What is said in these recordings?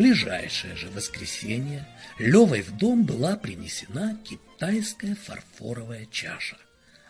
ближайшее же воскресенье Левой в дом была принесена китайская фарфоровая чаша,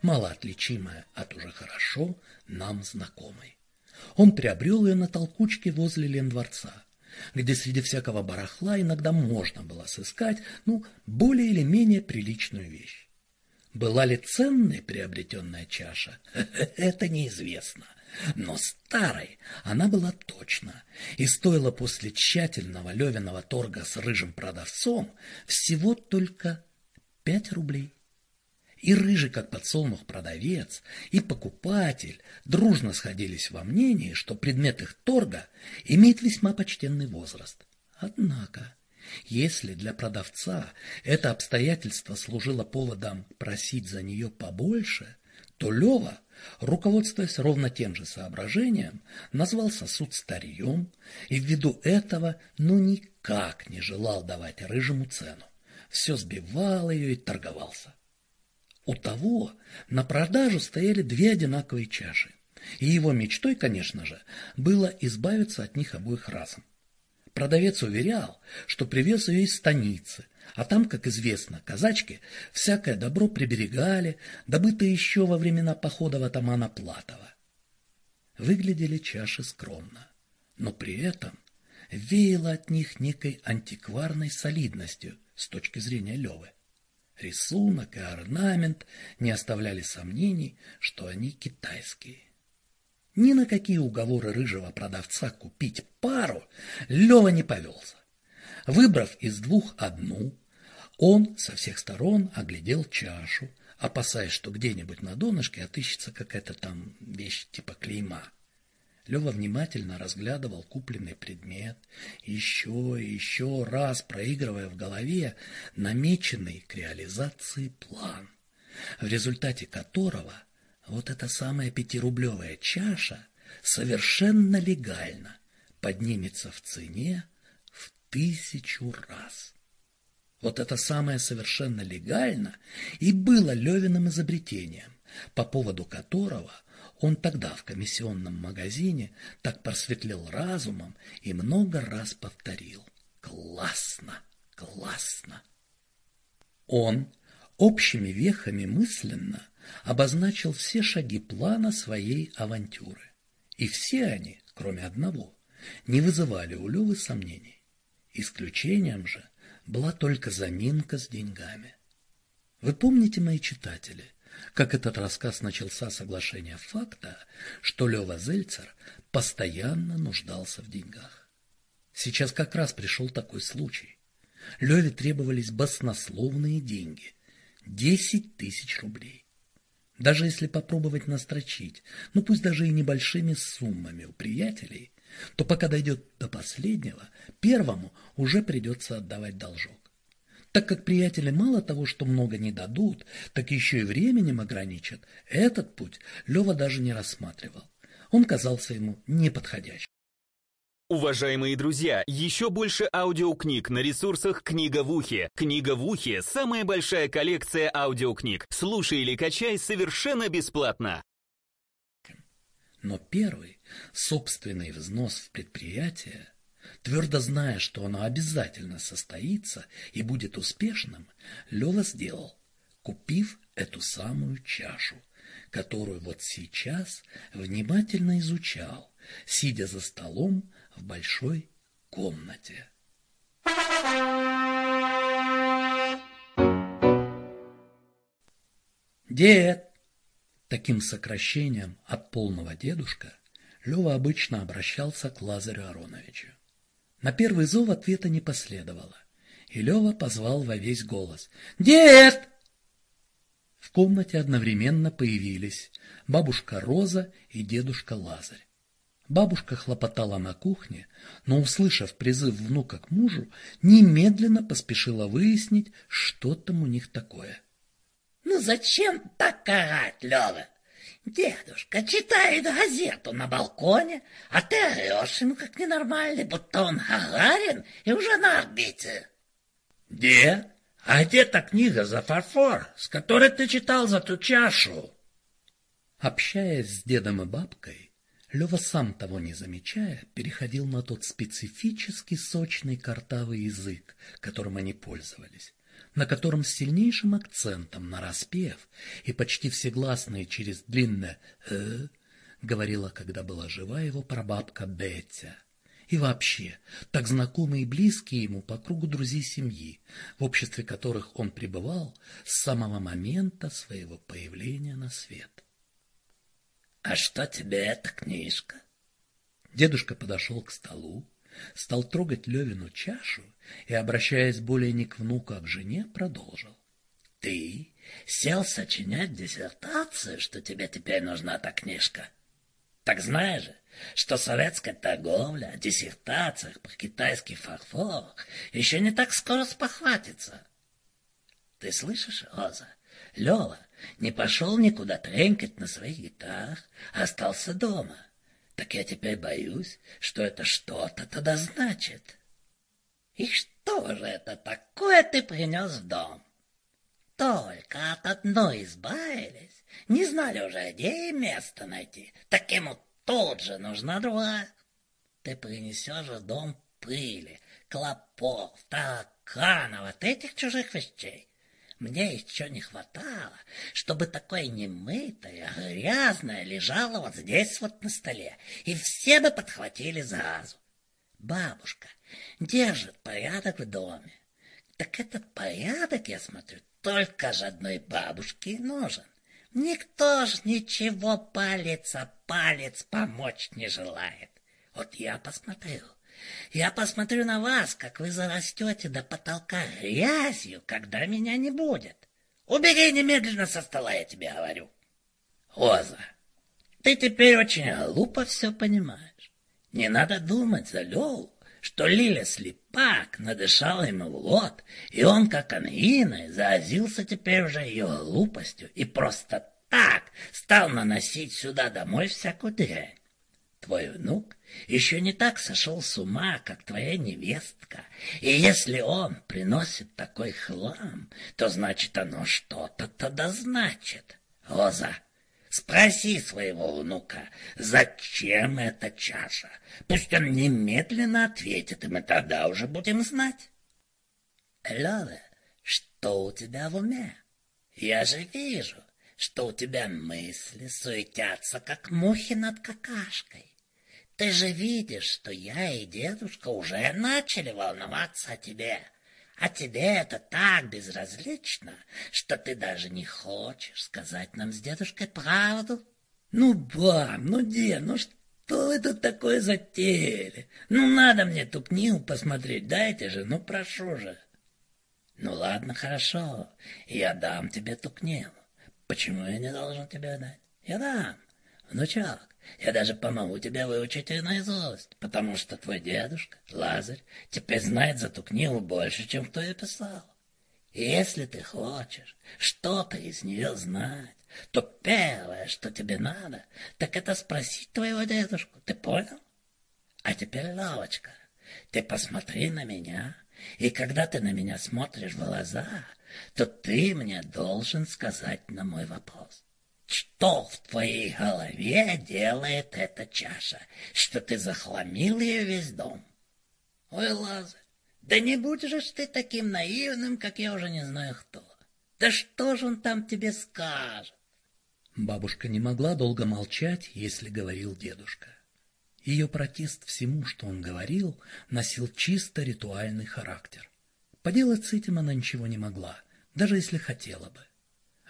малоотличимая от уже хорошо нам знакомой. Он приобрел ее на толкучке возле Лендворца, где среди всякого барахла иногда можно было сыскать, ну, более или менее приличную вещь. Была ли ценной приобретенная чаша, это неизвестно. Но старой она была точно и стоила после тщательного Левиного торга с рыжим продавцом всего только пять рублей. И рыжий, как подсолнух продавец, и покупатель дружно сходились во мнении, что предмет их торга имеет весьма почтенный возраст. Однако, если для продавца это обстоятельство служило поводом просить за нее побольше, то Лева руководствуясь ровно тем же соображением, назвал сосуд старьем и ввиду этого ну никак не желал давать рыжему цену. Все сбивал ее и торговался. У того на продажу стояли две одинаковые чаши, и его мечтой, конечно же, было избавиться от них обоих разом. Продавец уверял, что привез ее из станицы – а там, как известно, казачки всякое добро приберегали, добытое еще во времена похода в атамана Платова. Выглядели чаши скромно, но при этом веяло от них некой антикварной солидностью с точки зрения Левы. Рисунок и орнамент не оставляли сомнений, что они китайские. Ни на какие уговоры рыжего продавца купить пару Лева не повелся. Выбрав из двух одну, он со всех сторон оглядел чашу, опасаясь, что где-нибудь на донышке отыщется какая-то там вещь типа клейма. Лева внимательно разглядывал купленный предмет, еще и еще раз проигрывая в голове намеченный к реализации план, в результате которого вот эта самая пятирублевая чаша совершенно легально поднимется в цене тысячу раз. Вот это самое совершенно легально и было Левиным изобретением, по поводу которого он тогда в комиссионном магазине так просветлел разумом и много раз повторил «Классно! Классно!». Он общими вехами мысленно обозначил все шаги плана своей авантюры, и все они, кроме одного, не вызывали у Левы сомнений. Исключением же была только заминка с деньгами. Вы помните, мои читатели, как этот рассказ начался с оглашения факта, что Лева Зельцер постоянно нуждался в деньгах. Сейчас как раз пришел такой случай. Леве требовались баснословные деньги – десять тысяч рублей. Даже если попробовать настрочить, ну пусть даже и небольшими суммами у приятелей, то пока дойдет до последнего, первому уже придется отдавать должок. Так как приятели мало того, что много не дадут, так еще и временем ограничат, этот путь Лева даже не рассматривал. Он казался ему неподходящим. Уважаемые друзья, еще больше аудиокниг на ресурсах «Книга в ухе». «Книга в ухе» — самая большая коллекция аудиокниг. Слушай или качай совершенно бесплатно. Но первый, собственный взнос в предприятие, твердо зная, что оно обязательно состоится и будет успешным, Лева сделал, купив эту самую чашу, которую вот сейчас внимательно изучал, сидя за столом в большой комнате. Дед, Таким сокращением от полного дедушка Лева обычно обращался к Лазарю Ароновичу. На первый зов ответа не последовало, и Лева позвал во весь голос «Дед!». В комнате одновременно появились бабушка Роза и дедушка Лазарь. Бабушка хлопотала на кухне, но, услышав призыв внука к мужу, немедленно поспешила выяснить, что там у них такое. Ну зачем так орать, Лёва? Дедушка читает газету на балконе, а ты орешь ему как ненормальный, будто он Гагарин и уже на орбите. Дед, а где та книга за фарфор, с которой ты читал за ту чашу? Общаясь с дедом и бабкой, Лева, сам того не замечая, переходил на тот специфический сочный картавый язык, которым они пользовались, на котором с сильнейшим акцентом на распев и почти всегласные через длинное «э» говорила, когда была жива его прабабка Бетя. И вообще, так знакомые и близкие ему по кругу друзей семьи, в обществе которых он пребывал с самого момента своего появления на свет. «А что тебе эта книжка?» Дедушка подошел к столу, стал трогать Левину чашу и, обращаясь более не к внуку, а к жене, продолжил. «Ты сел сочинять диссертацию, что тебе теперь нужна эта книжка? Так знаешь же, что советская торговля о диссертациях по китайский фарфор еще не так скоро спохватится. Ты слышишь, Роза? Лева не пошел никуда тренькать на своих гитарах, а остался дома. Так я теперь боюсь, что это что-то тогда значит. И что же это такое ты принес в дом? Только от одной избавились, не знали уже, где место найти. Так ему тут же нужна другая. Ты принесешь в дом пыли, клопов, тараканов от этих чужих вещей. Мне еще не хватало, чтобы такое немытое, грязное лежало вот здесь вот на столе, и все бы подхватили заразу. Бабушка держит порядок в доме. Так этот порядок, я смотрю, только же одной бабушке нужен. Никто ж ничего палец о палец помочь не желает. Вот я посмотрю, я посмотрю на вас, как вы зарастете до потолка грязью, когда меня не будет. Убери немедленно со стола, я тебе говорю. Оза, ты теперь очень глупо все понимаешь. Не надо думать за Леву, что Лиля слепак надышала ему в лот, и он, как ангиной, заразился теперь уже ее глупостью и просто так стал наносить сюда домой всякую дрянь. Твой внук еще не так сошел с ума, как твоя невестка. И если он приносит такой хлам, то значит оно что-то тогда значит. Роза, спроси своего внука, зачем эта чаша? Пусть он немедленно ответит, и мы тогда уже будем знать. Лёва, что у тебя в уме? Я же вижу, что у тебя мысли суетятся, как мухи над какашкой. Ты же видишь, что я и дедушка уже начали волноваться о тебе. А тебе это так безразлично, что ты даже не хочешь сказать нам с дедушкой правду. Ну, бам, ну, дед, ну что вы тут такое затеяли? Ну, надо мне ту книгу посмотреть, дайте же, ну, прошу же. Ну, ладно, хорошо, я дам тебе ту книгу. Почему я не должен тебе дать? Я дам, внучок. Я даже помогу тебе выучить ее наизусть, потому что твой дедушка, Лазарь, теперь знает за ту книгу больше, чем кто ее писал. И если ты хочешь что-то из нее знать, то первое, что тебе надо, так это спросить твоего дедушку. Ты понял? А теперь, Лавочка, ты посмотри на меня, и когда ты на меня смотришь в глаза, то ты мне должен сказать на мой вопрос. Что в твоей голове делает эта чаша, что ты захламил ее весь дом? Ой, Лазарь, да не будешь же ты таким наивным, как я уже не знаю кто. Да что же он там тебе скажет? Бабушка не могла долго молчать, если говорил дедушка. Ее протест всему, что он говорил, носил чисто ритуальный характер. Поделать с этим она ничего не могла, даже если хотела бы.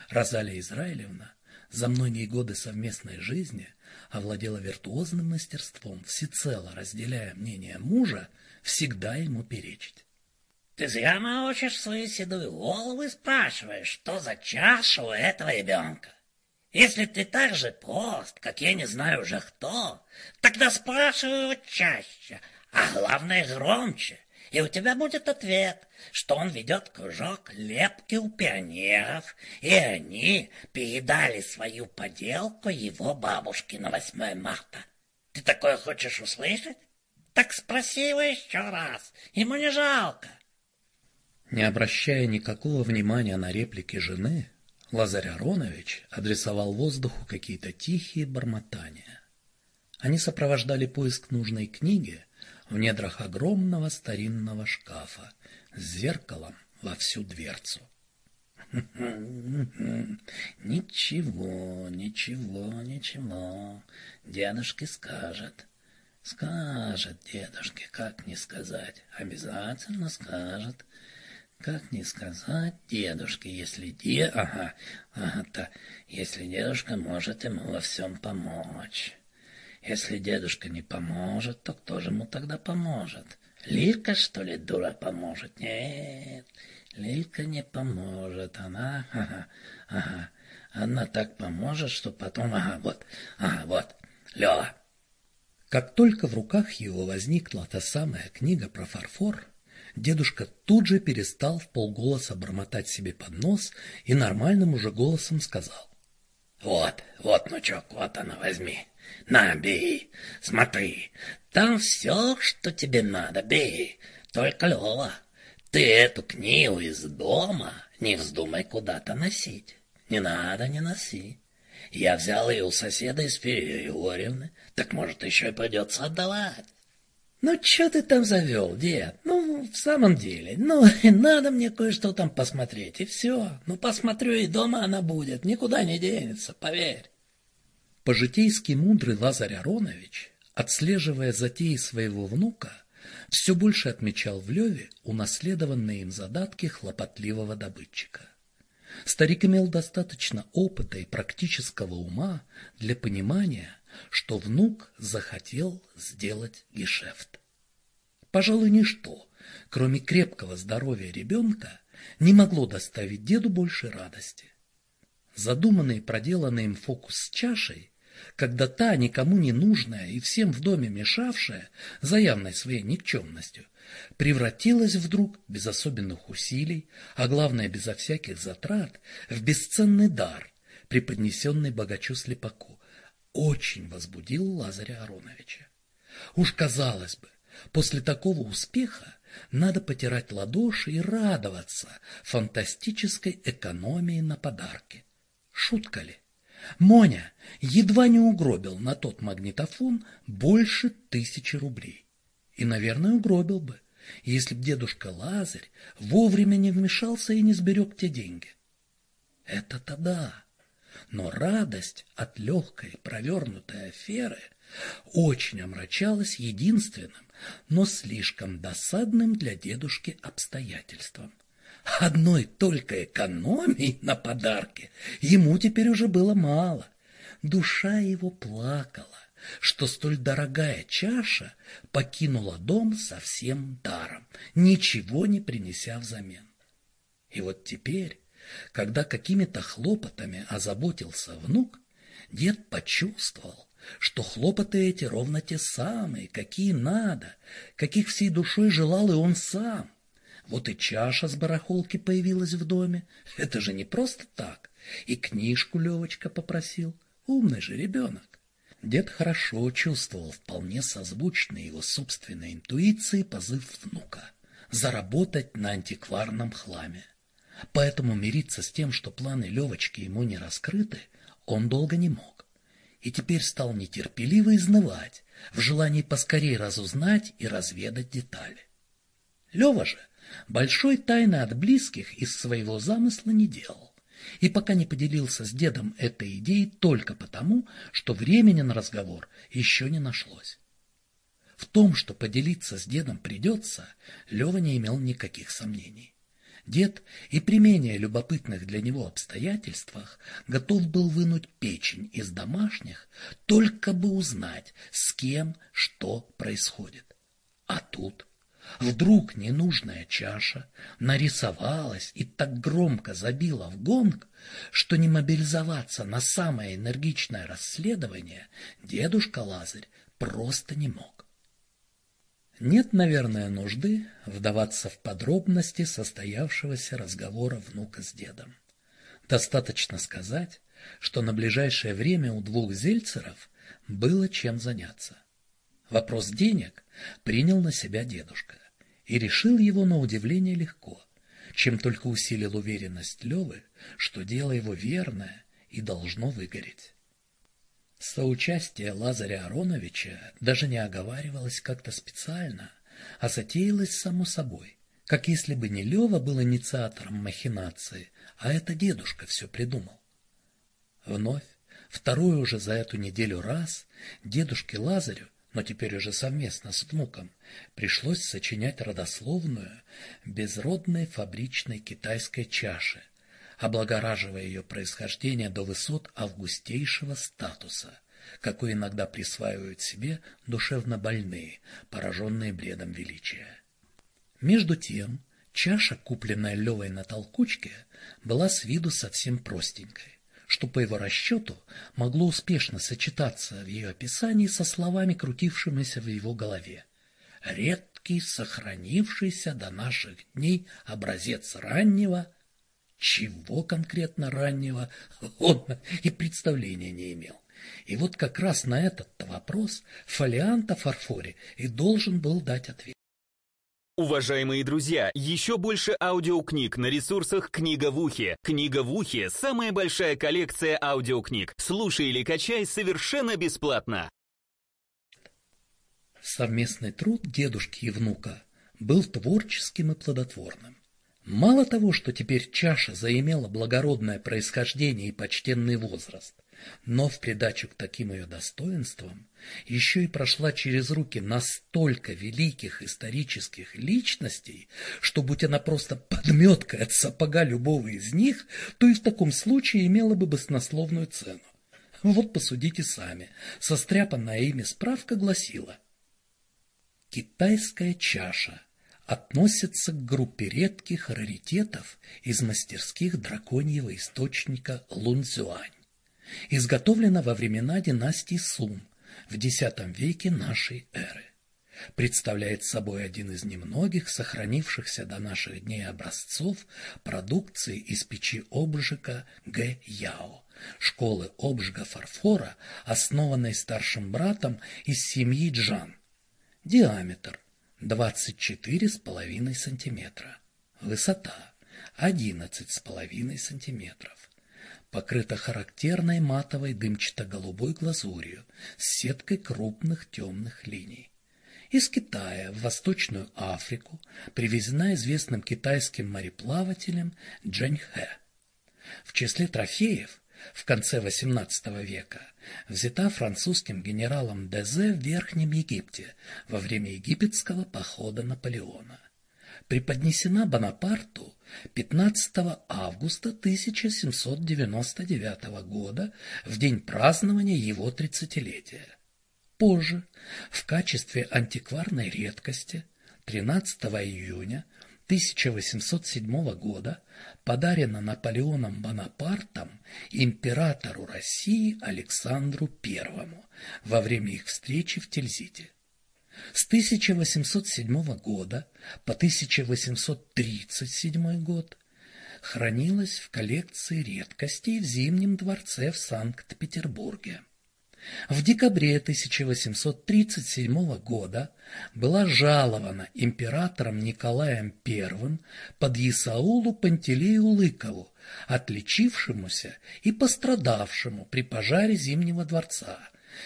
Розалия Израилевна за многие годы совместной жизни овладела виртуозным мастерством, всецело разделяя мнение мужа, всегда ему перечить. Ты зря молчишь свою седую голову и спрашиваешь, что за чаша у этого ребенка. Если ты так же прост, как я не знаю уже кто, тогда спрашивай его чаще, а главное громче и у тебя будет ответ, что он ведет кружок лепки у пионеров, и они передали свою поделку его бабушке на 8 марта. Ты такое хочешь услышать? Так спроси его еще раз, ему не жалко. Не обращая никакого внимания на реплики жены, Лазарь Аронович адресовал воздуху какие-то тихие бормотания. Они сопровождали поиск нужной книги в недрах огромного старинного шкафа с зеркалом во всю дверцу. Ничего, ничего, ничего. Дедушке скажет. Скажет дедушке, как не сказать. Обязательно скажет. Как не сказать дедушке, если де... Ага, ага-то, если дедушка может ему во всем помочь. Если дедушка не поможет, то кто же ему тогда поможет? Лилька, что ли, дура, поможет? Нет, Лилька не поможет. Она, ага, ага, она так поможет, что потом, ага, вот, ага, вот, Лёва. Как только в руках его возникла та самая книга про фарфор, дедушка тут же перестал в полголоса бормотать себе под нос и нормальным уже голосом сказал. «Вот, вот, внучок, вот она, возьми. На, бей, смотри, там все, что тебе надо, бей. Только, Лева, ты эту книгу из дома не вздумай куда-то носить. Не надо, не носи. Я взял ее у соседа из Перегоревны, так, может, еще и придется отдавать. Ну, что ты там завел, дед? Ну, в самом деле, ну, надо мне кое-что там посмотреть, и все. Ну, посмотрю, и дома она будет, никуда не денется, поверь. По-житейски мудрый Лазарь Аронович, отслеживая затеи своего внука, все больше отмечал в Леве унаследованные им задатки хлопотливого добытчика. Старик имел достаточно опыта и практического ума для понимания, что внук захотел сделать гешефт. Пожалуй, ничто, кроме крепкого здоровья ребенка, не могло доставить деду больше радости. Задуманный и проделанный им фокус с чашей когда та, никому не нужная и всем в доме мешавшая, за явной своей никчемностью, превратилась вдруг, без особенных усилий, а главное, безо всяких затрат, в бесценный дар, преподнесенный богачу-слепаку, очень возбудил Лазаря Ароновича. Уж казалось бы, после такого успеха надо потирать ладоши и радоваться фантастической экономии на подарки. Шутка ли? Моня едва не угробил на тот магнитофон больше тысячи рублей. И, наверное, угробил бы, если б дедушка Лазарь вовремя не вмешался и не сберег те деньги. Это-то да. Но радость от легкой провернутой аферы очень омрачалась единственным, но слишком досадным для дедушки обстоятельством. Одной только экономии на подарки ему теперь уже было мало. Душа его плакала, что столь дорогая чаша покинула дом совсем даром, ничего не принеся взамен. И вот теперь, когда какими-то хлопотами озаботился внук, дед почувствовал, что хлопоты эти ровно те самые, какие надо, каких всей душой желал и он сам. Вот и чаша с барахолки появилась в доме. Это же не просто так. И книжку Левочка попросил. Умный же ребенок. Дед хорошо чувствовал вполне созвучный его собственной интуиции позыв внука заработать на антикварном хламе. Поэтому мириться с тем, что планы Левочки ему не раскрыты, он долго не мог. И теперь стал нетерпеливо изнывать в желании поскорее разузнать и разведать детали. Лева же большой тайны от близких из своего замысла не делал. И пока не поделился с дедом этой идеей только потому, что времени на разговор еще не нашлось. В том, что поделиться с дедом придется, Лева не имел никаких сомнений. Дед и при менее любопытных для него обстоятельствах готов был вынуть печень из домашних, только бы узнать, с кем что происходит. А тут Вдруг ненужная чаша нарисовалась и так громко забила в гонг, что не мобилизоваться на самое энергичное расследование дедушка Лазарь просто не мог. Нет, наверное, нужды вдаваться в подробности состоявшегося разговора внука с дедом. Достаточно сказать, что на ближайшее время у двух зельцеров было чем заняться. Вопрос денег принял на себя дедушка и решил его на удивление легко, чем только усилил уверенность Левы, что дело его верное и должно выгореть. Соучастие Лазаря Ароновича даже не оговаривалось как-то специально, а затеялось само собой, как если бы не Лева был инициатором махинации, а это дедушка все придумал. Вновь, второй уже за эту неделю раз, дедушке Лазарю, но теперь уже совместно с внуком, пришлось сочинять родословную безродной фабричной китайской чаши, облагораживая ее происхождение до высот августейшего статуса, какой иногда присваивают себе душевно больные, пораженные бредом величия. Между тем, чаша, купленная Левой на толкучке, была с виду совсем простенькой, что по его расчету могло успешно сочетаться в ее описании со словами, крутившимися в его голове. Редкий, сохранившийся до наших дней образец раннего чего конкретно раннего он и представления не имел. И вот как раз на этот вопрос фолиант о фарфоре и должен был дать ответ. Уважаемые друзья, еще больше аудиокниг на ресурсах «Книга в ухе». «Книга в ухе» — самая большая коллекция аудиокниг. Слушай или качай совершенно бесплатно. Совместный труд дедушки и внука был творческим и плодотворным. Мало того, что теперь чаша заимела благородное происхождение и почтенный возраст, но в придачу к таким ее достоинствам еще и прошла через руки настолько великих исторических личностей, что, будь она просто подметкой от сапога любого из них, то и в таком случае имела бы баснословную цену. Вот посудите сами. Состряпанная ими справка гласила «Китайская чаша» относится к группе редких раритетов из мастерских драконьего источника Лунцюань. Изготовлена во времена династии Сун в X веке нашей эры. Представляет собой один из немногих сохранившихся до наших дней образцов продукции из печи обжига Г. Яо, школы обжига фарфора, основанной старшим братом из семьи Джан. Диаметр 24,5 сантиметра. Высота 11,5 сантиметров. Покрыта характерной матовой дымчато-голубой глазурью с сеткой крупных темных линий. Из Китая в Восточную Африку привезена известным китайским мореплавателем Джаньхэ. В числе трофеев в конце XVIII века взята французским генералом Дезе в Верхнем Египте во время египетского похода Наполеона. Преподнесена Бонапарту 15 августа 1799 года в день празднования его тридцатилетия. Позже, в качестве антикварной редкости, 13 июня 1807 года подарена Наполеоном Бонапартом императору России Александру I во время их встречи в Тильзите. С 1807 года по 1837 год хранилась в коллекции редкостей в Зимнем дворце в Санкт-Петербурге. В декабре 1837 года была жалована императором Николаем I под Исаулу Пантелею Лыкову, отличившемуся и пострадавшему при пожаре Зимнего дворца,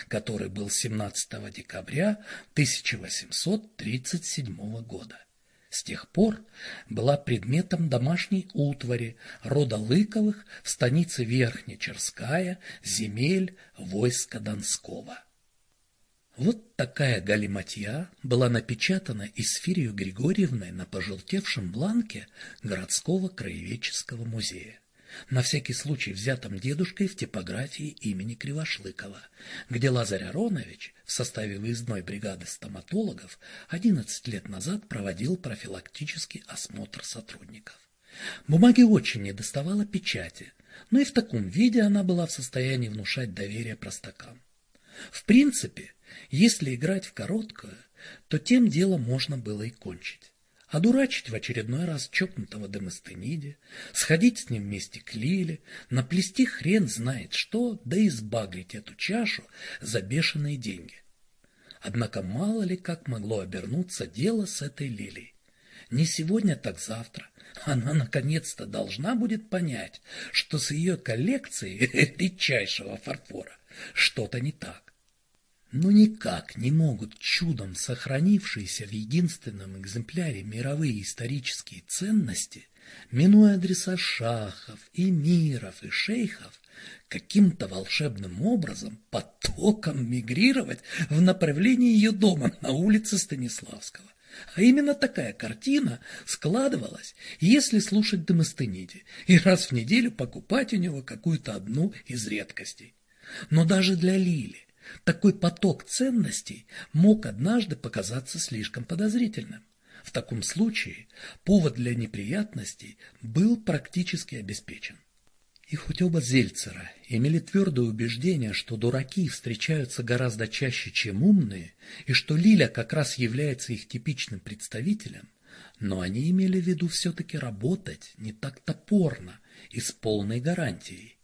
который был 17 декабря 1837 года с тех пор была предметом домашней утвари рода Лыковых в станице Верхнечерская, земель войска Донского. Вот такая галиматья была напечатана Исфирию Григорьевной на пожелтевшем бланке городского краеведческого музея на всякий случай взятом дедушкой в типографии имени Кривошлыкова, где Лазарь Аронович в составе выездной бригады стоматологов 11 лет назад проводил профилактический осмотр сотрудников. Бумаги очень недоставало печати, но и в таком виде она была в состоянии внушать доверие простакам. В принципе, если играть в короткую, то тем дело можно было и кончить одурачить в очередной раз чокнутого Демостениде, сходить с ним вместе к Лиле, наплести хрен знает что, да и эту чашу за бешеные деньги. Однако мало ли как могло обернуться дело с этой Лилей. Не сегодня, так завтра она наконец-то должна будет понять, что с ее коллекцией редчайшего фарфора что-то не так. Но никак не могут чудом сохранившиеся в единственном экземпляре мировые исторические ценности, минуя адреса шахов, эмиров и шейхов, каким-то волшебным образом потоком мигрировать в направлении ее дома на улице Станиславского. А именно такая картина складывалась, если слушать Демостениди и раз в неделю покупать у него какую-то одну из редкостей. Но даже для Лили такой поток ценностей мог однажды показаться слишком подозрительным. В таком случае повод для неприятностей был практически обеспечен. И хоть оба Зельцера имели твердое убеждение, что дураки встречаются гораздо чаще, чем умные, и что Лиля как раз является их типичным представителем, но они имели в виду все-таки работать не так топорно и с полной гарантией.